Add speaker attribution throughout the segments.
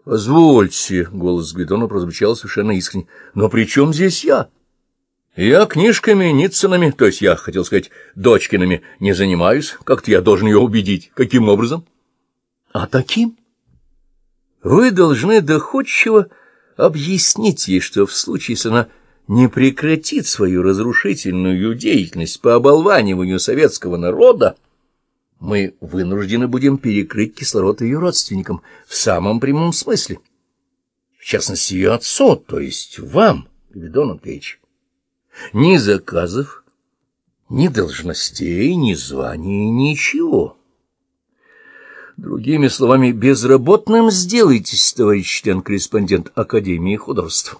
Speaker 1: — Позвольте, — голос Гвидона прозвучал совершенно искренне, — но при чем здесь я? Я книжками, Ниццинами, то есть я, хотел сказать, дочкиными, не занимаюсь. Как-то я должен ее убедить. Каким образом? — А таким? Вы должны доходчиво объяснить ей, что в случае, если она не прекратит свою разрушительную деятельность по оболваниванию советского народа, мы вынуждены будем перекрыть кислород ее родственникам в самом прямом смысле. В частности, ее отцу, то есть вам, Гвидон Андреевич. Ни заказов, ни должностей, ни званий, ничего. Другими словами, безработным сделайтесь, товарищ член-корреспондент Академии художеств.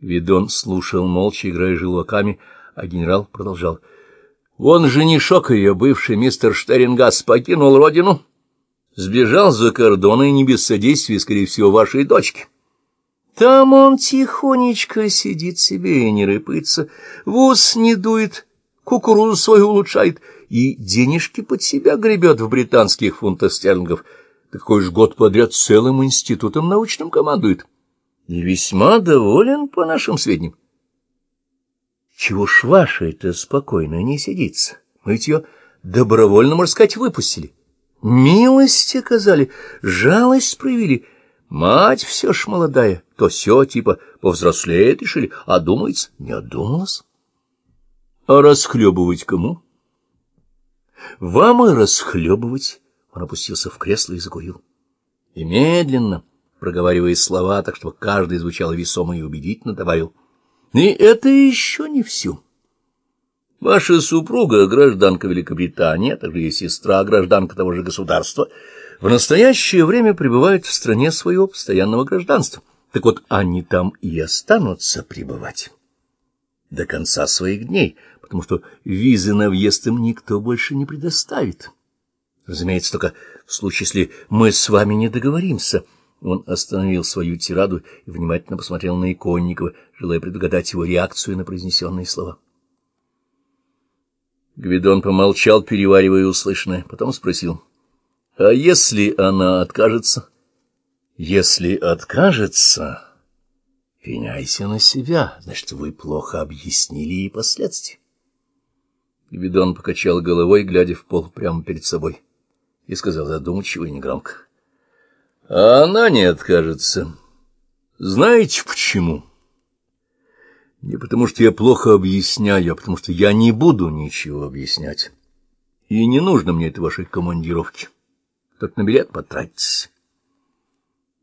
Speaker 1: Видон слушал молча, играя желваками, а генерал продолжал — он женишок ее, бывший мистер Штерингас, покинул родину, сбежал за кордон и не без содействия, скорее всего, вашей дочки. Там он тихонечко сидит себе и не рыпается, в ус не дует, кукурузу свою улучшает и денежки под себя гребет в британских фунтах стерлингов. Такой ж год подряд целым институтом научным командует. И весьма доволен, по нашим сведениям. Чего ж ваша-то спокойно не сидится? Мы ведь ее добровольно, можно сказать, выпустили. Милость оказали, жалость проявили. Мать все ж молодая, то все типа повзрослеет, решили, а думается, не одумалась. А расхлебывать кому? Вам и расхлебывать. Он опустился в кресло и закурил. И медленно, проговаривая слова, так что каждый звучал весомо и убедительно, добавил — и это еще не все. Ваша супруга, гражданка Великобритании, а также ее сестра, гражданка того же государства, в настоящее время пребывают в стране своего постоянного гражданства. Так вот, они там и останутся пребывать до конца своих дней, потому что визы на въезд им никто больше не предоставит. Разумеется, только в случае, если мы с вами не договоримся — он остановил свою тираду и внимательно посмотрел на Иконникова, желая предугадать его реакцию на произнесенные слова. Гвидон помолчал, переваривая услышанное, потом спросил, — А если она откажется? — Если откажется, пеняйся на себя, значит, вы плохо объяснили ей последствия. Гвидон покачал головой, глядя в пол прямо перед собой, и сказал задумчиво и негромко. — а она не откажется. Знаете почему? Не потому что я плохо объясняю, а потому что я не буду ничего объяснять. И не нужно мне этой вашей командировки. Так на билет потратитесь.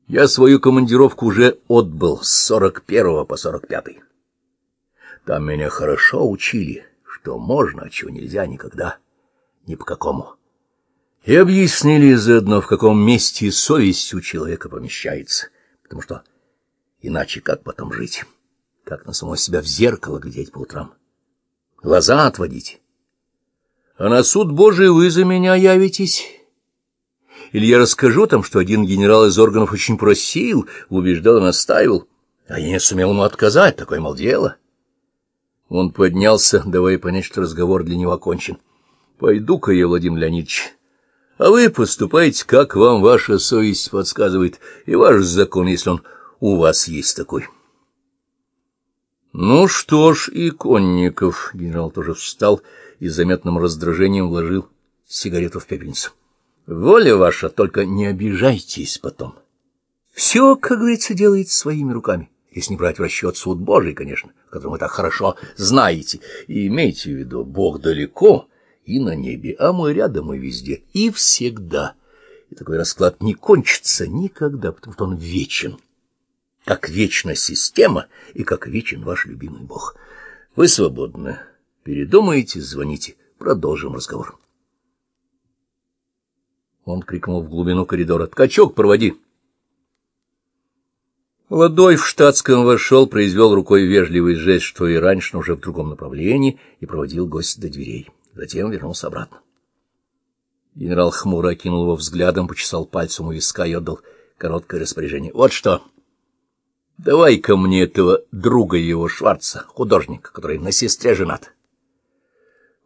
Speaker 1: Я свою командировку уже отбыл с сорок первого по сорок пятый. Там меня хорошо учили, что можно, а чего нельзя никогда, ни по какому и объяснили заодно, в каком месте совесть у человека помещается, потому что иначе как потом жить, как на самого себя в зеркало глядеть по утрам, глаза отводить. А на суд Божий вы за меня явитесь. Или я расскажу там, что один генерал из органов очень просил, убеждал и настаивал, а я не сумел ему отказать, такое, мол, дело. Он поднялся, давая понять, что разговор для него окончен. — Пойду-ка я, Владимир Леонидович, а вы поступаете, как вам ваша совесть подсказывает, и ваш закон, если он у вас есть такой. Ну что ж, Иконников, генерал тоже встал и заметным раздражением вложил сигарету в пепельницу. Воля ваша, только не обижайтесь потом. Все, как говорится, делается своими руками, если не брать в расчет суд Божий, конечно, который вы так хорошо знаете. И имейте в виду, Бог далеко, и на небе, а мы рядом и везде, и всегда. И такой расклад не кончится никогда, потому что он вечен. Как вечна система и как вечен ваш любимый Бог. Вы свободны. Передумаете, звоните, продолжим разговор. Он крикнул в глубину коридора. «Ткачок, проводи!» Молодой в штатском вошел, произвел рукой вежливый жест, что и раньше, но уже в другом направлении, и проводил гостя до дверей затем вернулся обратно. Генерал хмуро окинул его взглядом, почесал пальцем у виска и отдал короткое распоряжение. — Вот что! Давай-ка мне этого друга его Шварца, художника, который на сестре женат.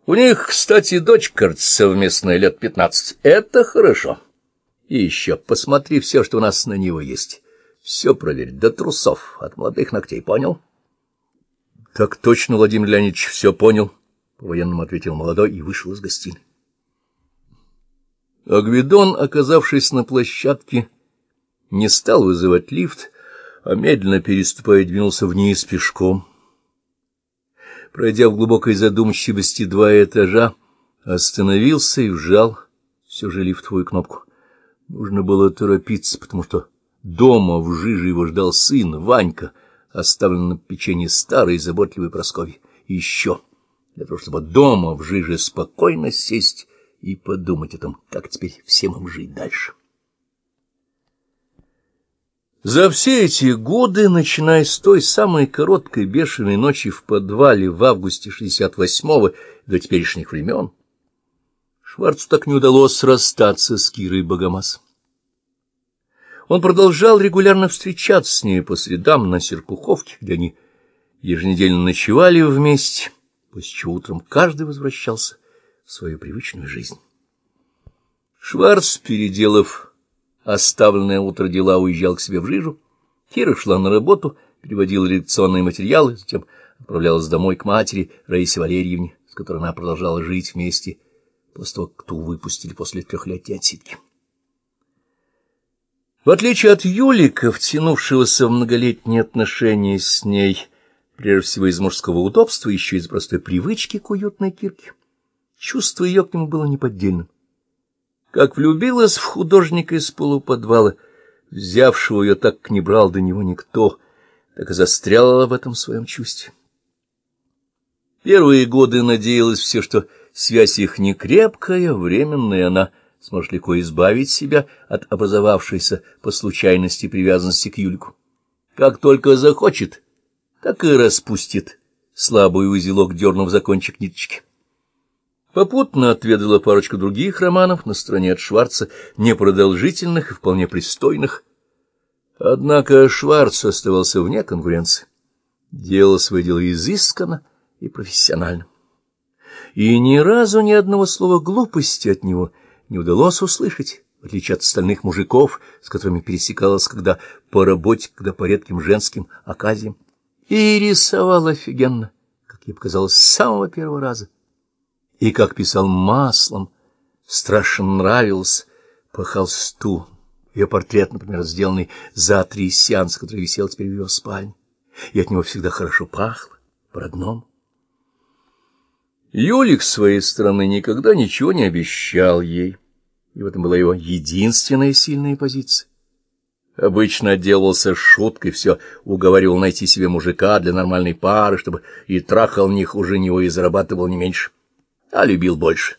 Speaker 1: У них, кстати, дочь, кажется, совместная лет пятнадцать. Это хорошо. И еще посмотри все, что у нас на него есть. Все проверь, до трусов, от молодых ногтей, понял? — Так точно, Владимир Леонидович, все понял, — по-военному ответил молодой и вышел из гостиной. Агвидон, оказавшись на площадке, не стал вызывать лифт, а медленно переступая двинулся вниз пешком. Пройдя в глубокой задумчивости два этажа, остановился и вжал все же лифтовую кнопку. Нужно было торопиться, потому что дома в жиже его ждал сын, Ванька, оставленный на печенье старой заботливой Прасковьи. Еще, для того, чтобы дома в жиже спокойно сесть и подумать о том, как теперь всем им жить дальше. За все эти годы, начиная с той самой короткой бешеной ночи в подвале в августе 68-го до теперешних времен, Шварцу так не удалось расстаться с Кирой Богомаз. Он продолжал регулярно встречаться с ней по средам на Серпуховке, где они еженедельно ночевали вместе, после чего утром каждый возвращался в свою привычную жизнь. Шварц, переделав оставленное утро дела, уезжал к себе в Жижу. Кира шла на работу, переводила лекционные материалы, затем отправлялась домой к матери Раисе Валерьевне, с которой она продолжала жить вместе после того, как ту выпустили после трехлетней отсидки. В отличие от Юлика, втянувшегося в многолетние отношения с ней, прежде всего из мужского удобства, еще из простой привычки к уютной кирке, чувство ее к нему было неподдельным. Как влюбилась в художника из полуподвала, взявшего ее так, как не брал до него никто, так и застряла в этом своем чувстве. Первые годы надеялась все, что связь их не крепкая, временная, она сможет легко избавить себя от образовавшейся по случайности привязанности к Юльку. Как только захочет, так и распустит слабый узелок, дернув за кончик ниточки. Попутно отведала парочку других романов на стороне от Шварца, непродолжительных и вполне пристойных. Однако Шварц оставался вне конкуренции. Делал свое дело изысканно и профессионально. И ни разу ни одного слова глупости от него не удалось услышать, в отличие от остальных мужиков, с которыми пересекалась когда по работе, когда по редким женским оказиям. И рисовал офигенно, как ей показалось, с самого первого раза и, как писал маслом, страшно нравился по холсту. Ее портрет, например, сделанный за три сеанса, который висел теперь в ее спальне, и от него всегда хорошо пахло, по-родному. Юлик, с своей стороны, никогда ничего не обещал ей, и в этом была его единственная сильная позиция. Обычно отделывался шуткой, все уговаривал найти себе мужика для нормальной пары, чтобы и трахал них уже него и зарабатывал не меньше а любил больше.